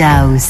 House.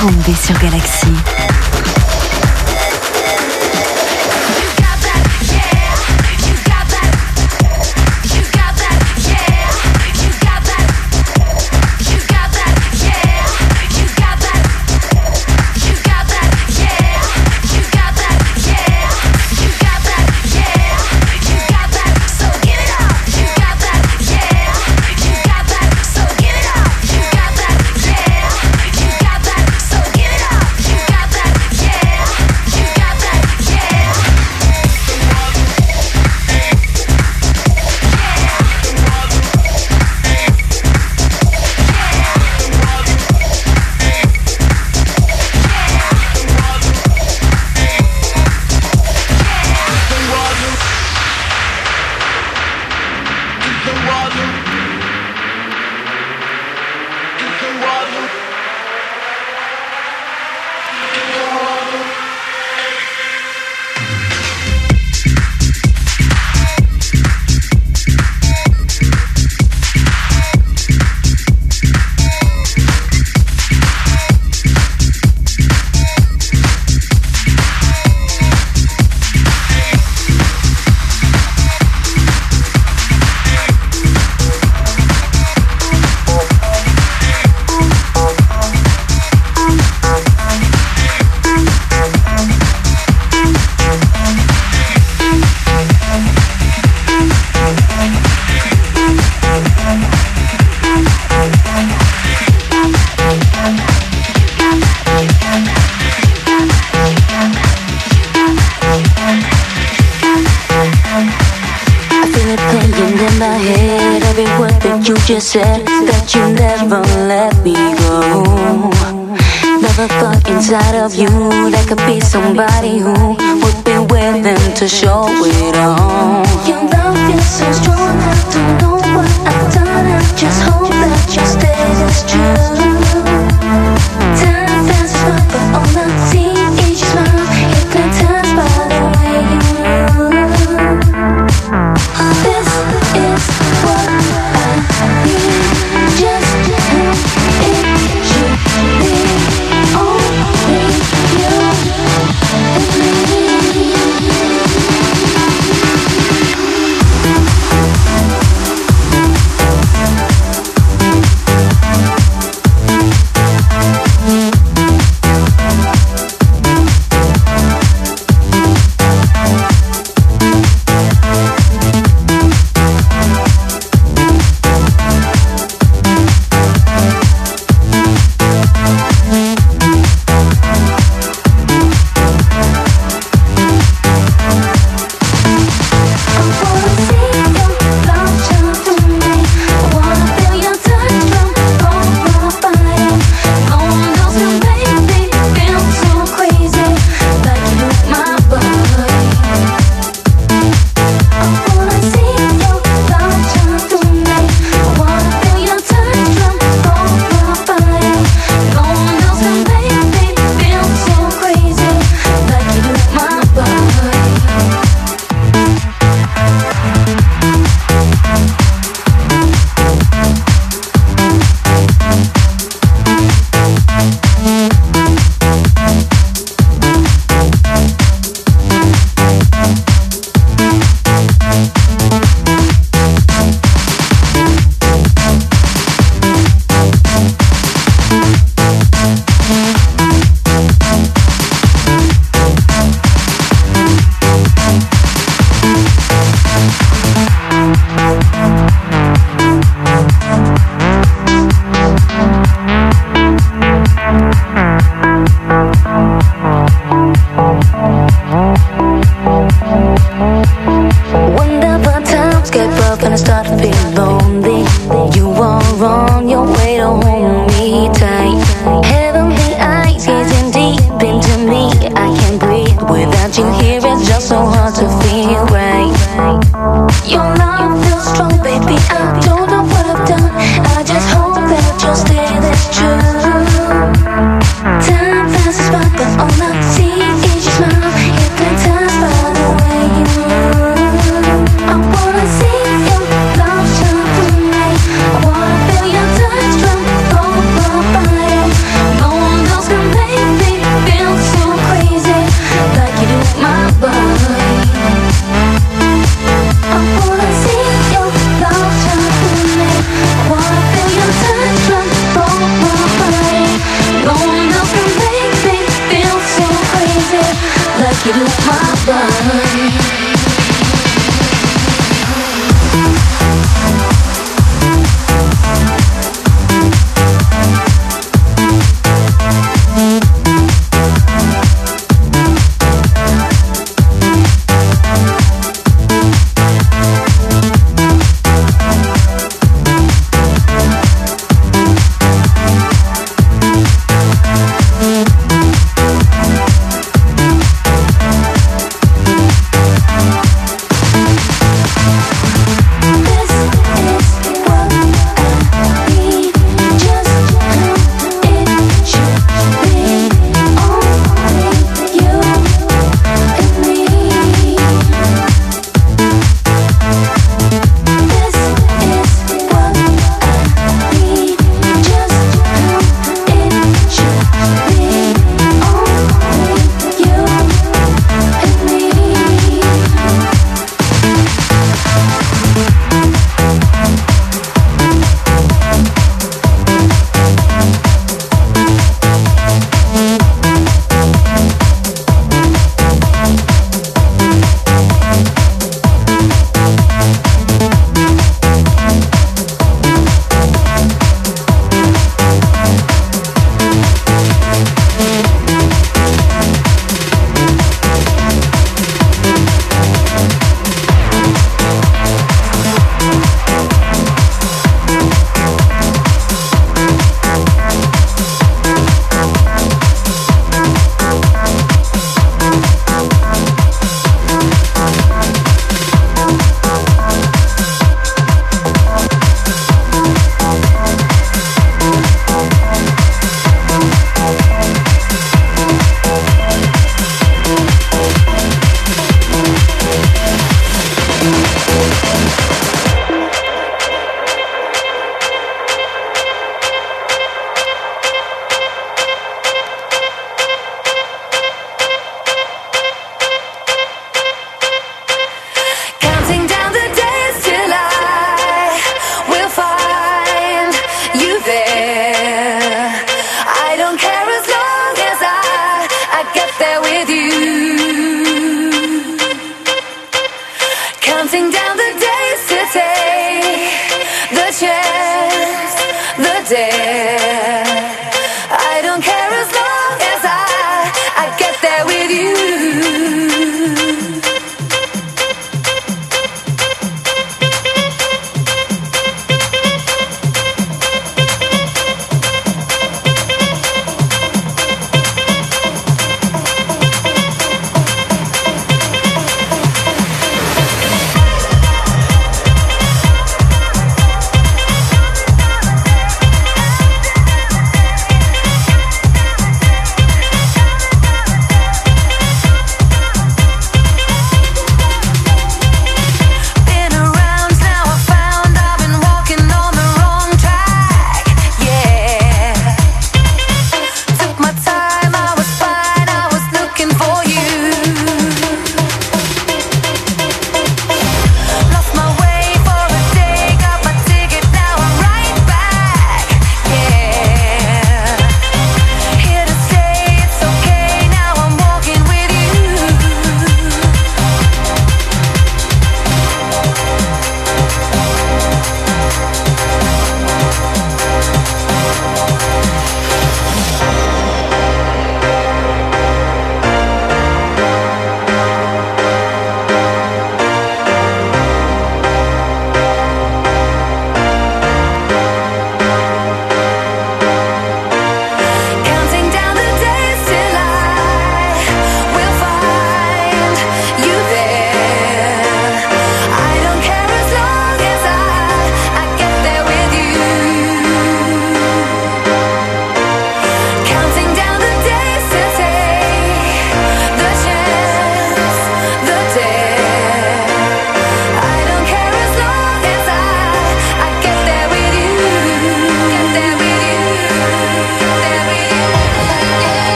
Harambe sur Galaxy.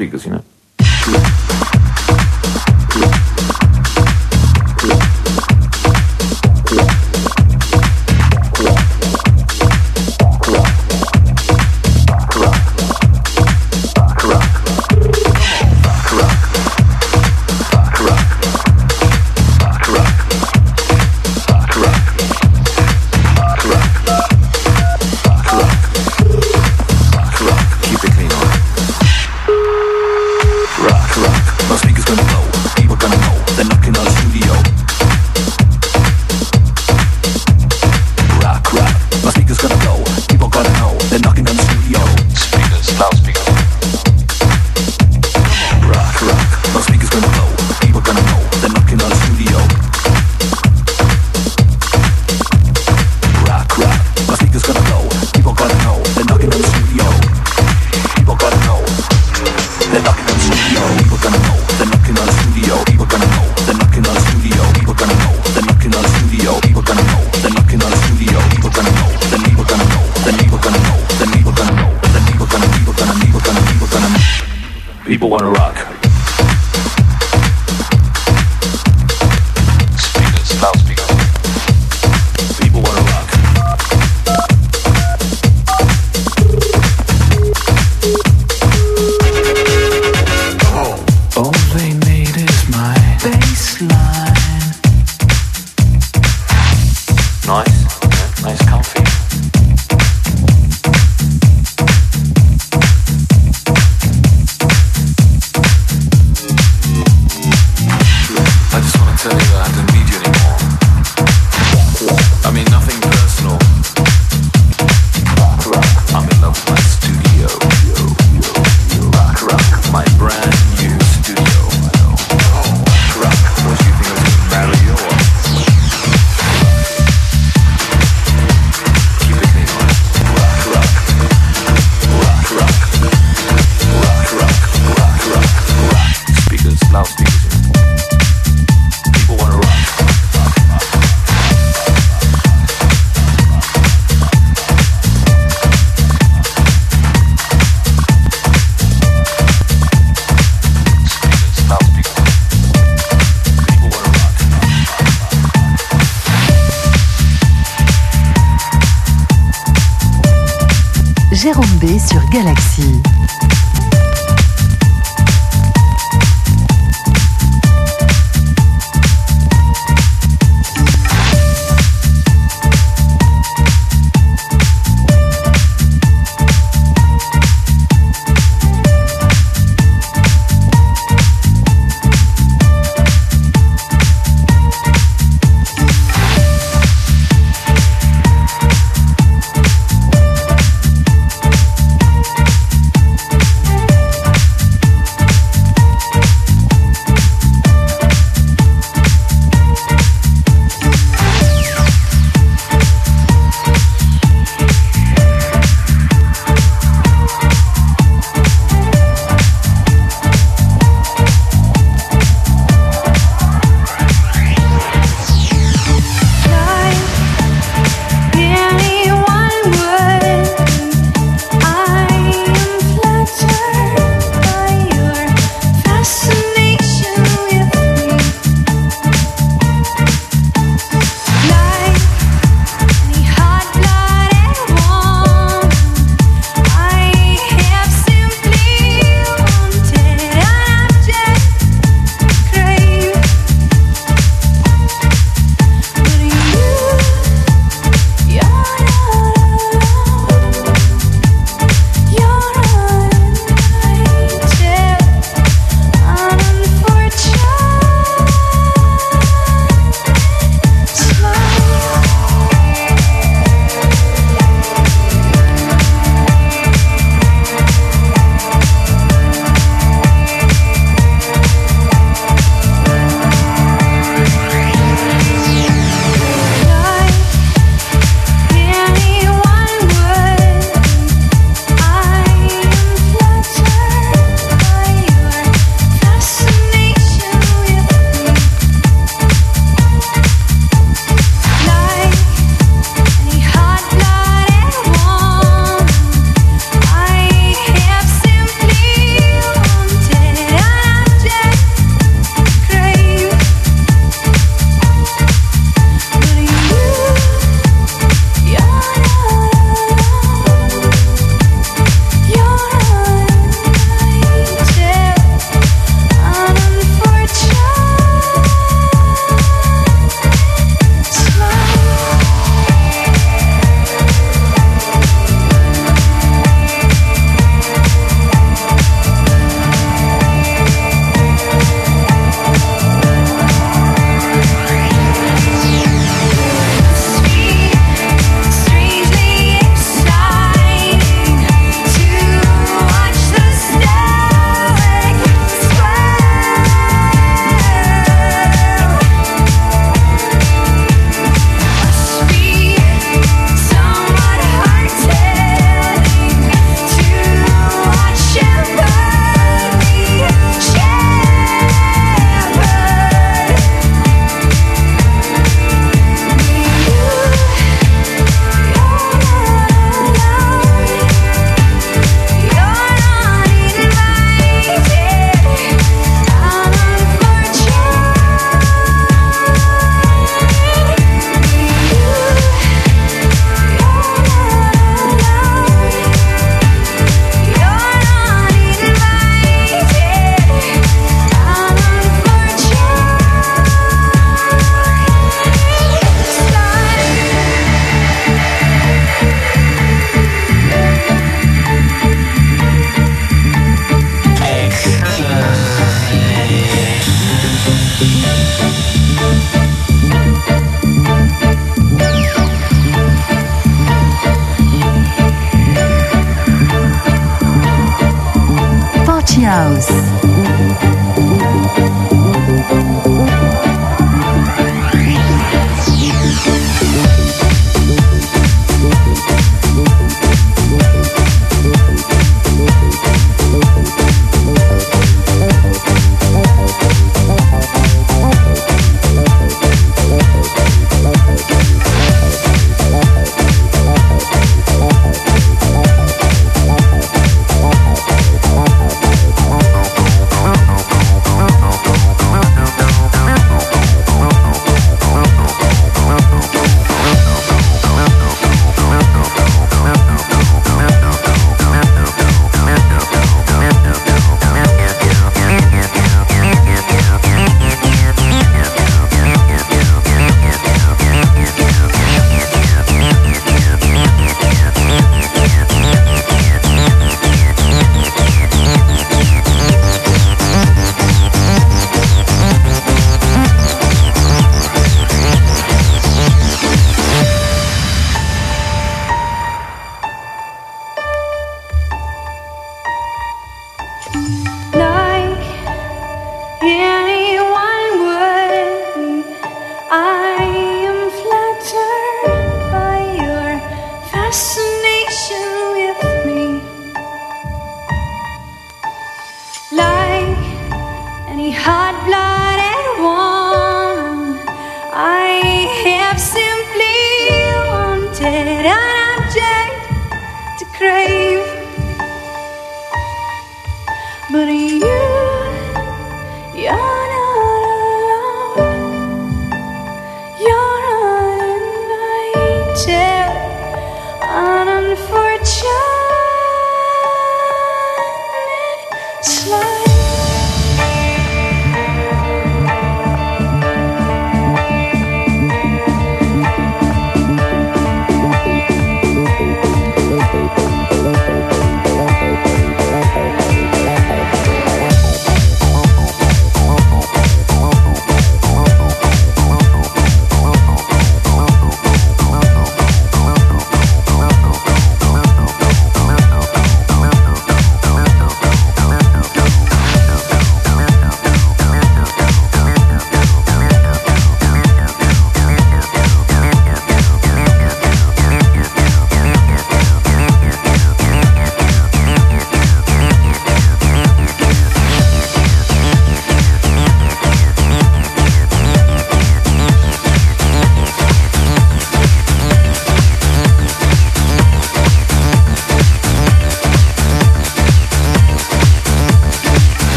Speakers, you know. people want to rock.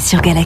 Sur Galaxy.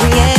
yeah.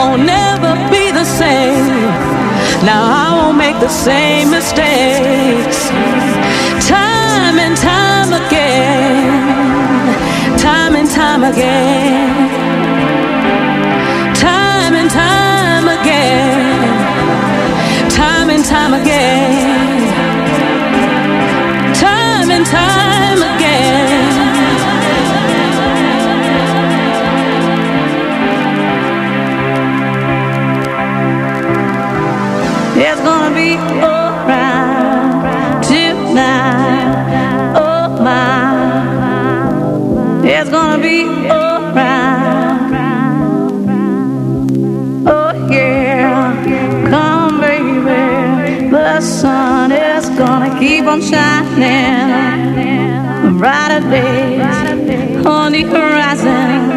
won't never be the same. Now I won't make the same mistakes. Time and time again. Time and time again. Right brighter days on the horizon.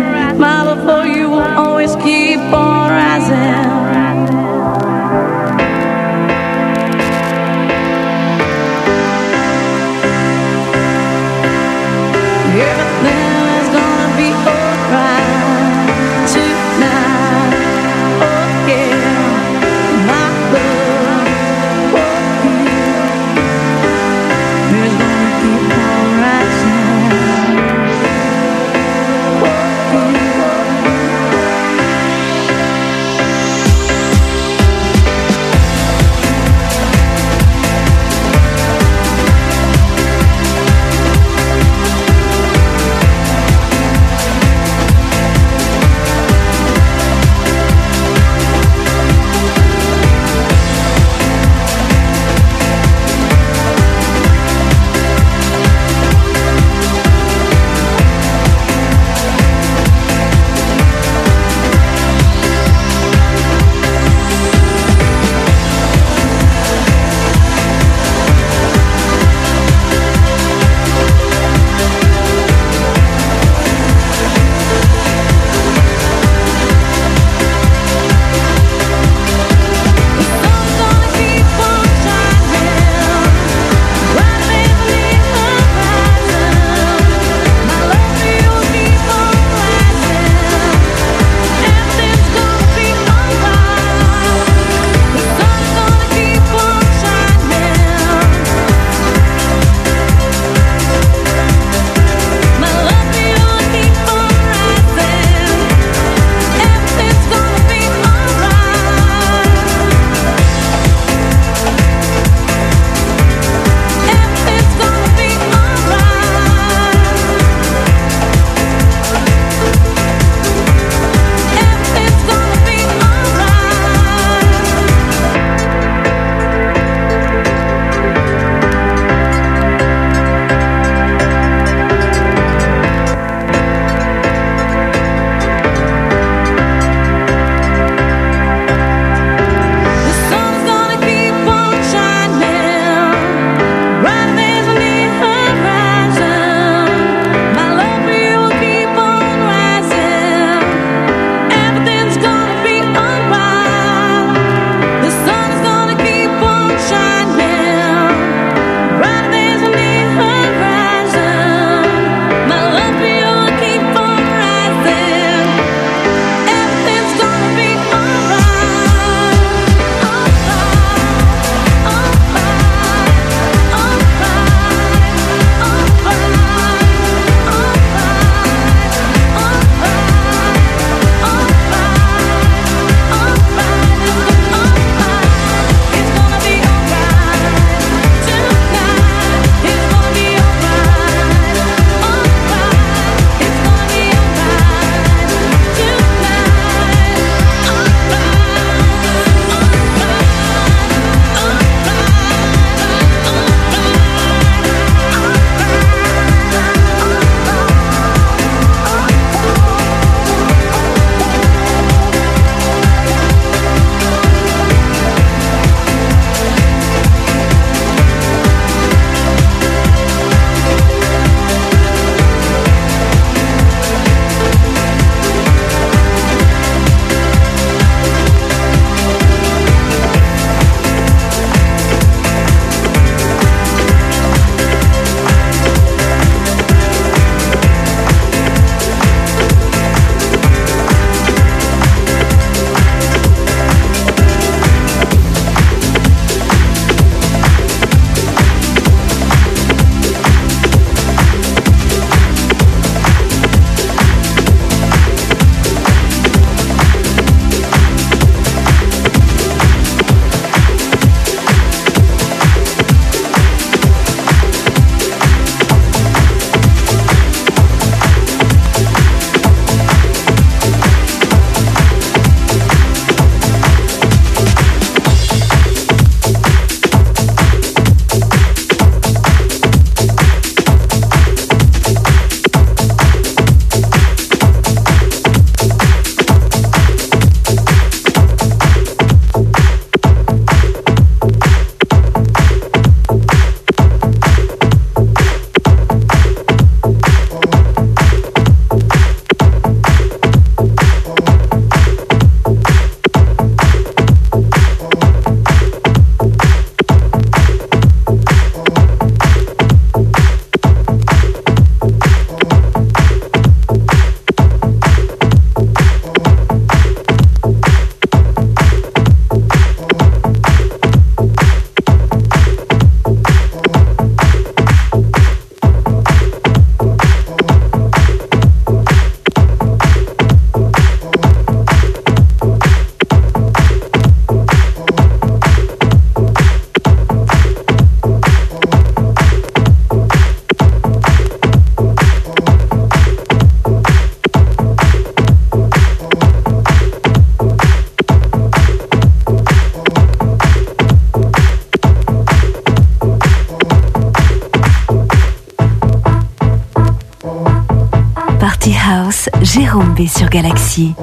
России.